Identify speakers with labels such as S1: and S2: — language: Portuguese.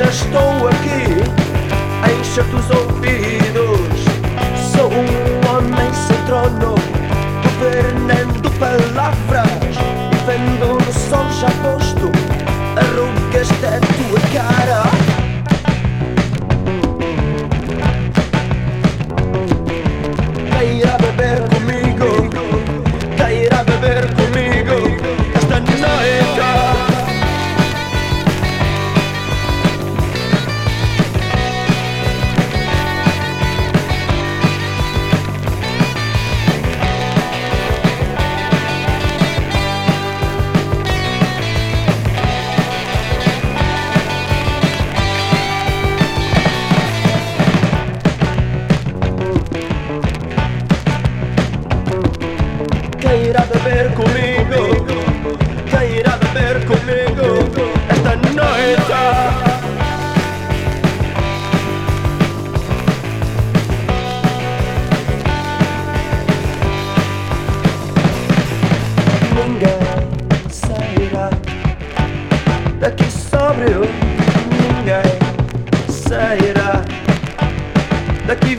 S1: já estou aqui a encher-te os ouvidos. irada irá beber comigo? Quem irá beber comigo esta noite? daqui sóbrio ninguém sairá daqui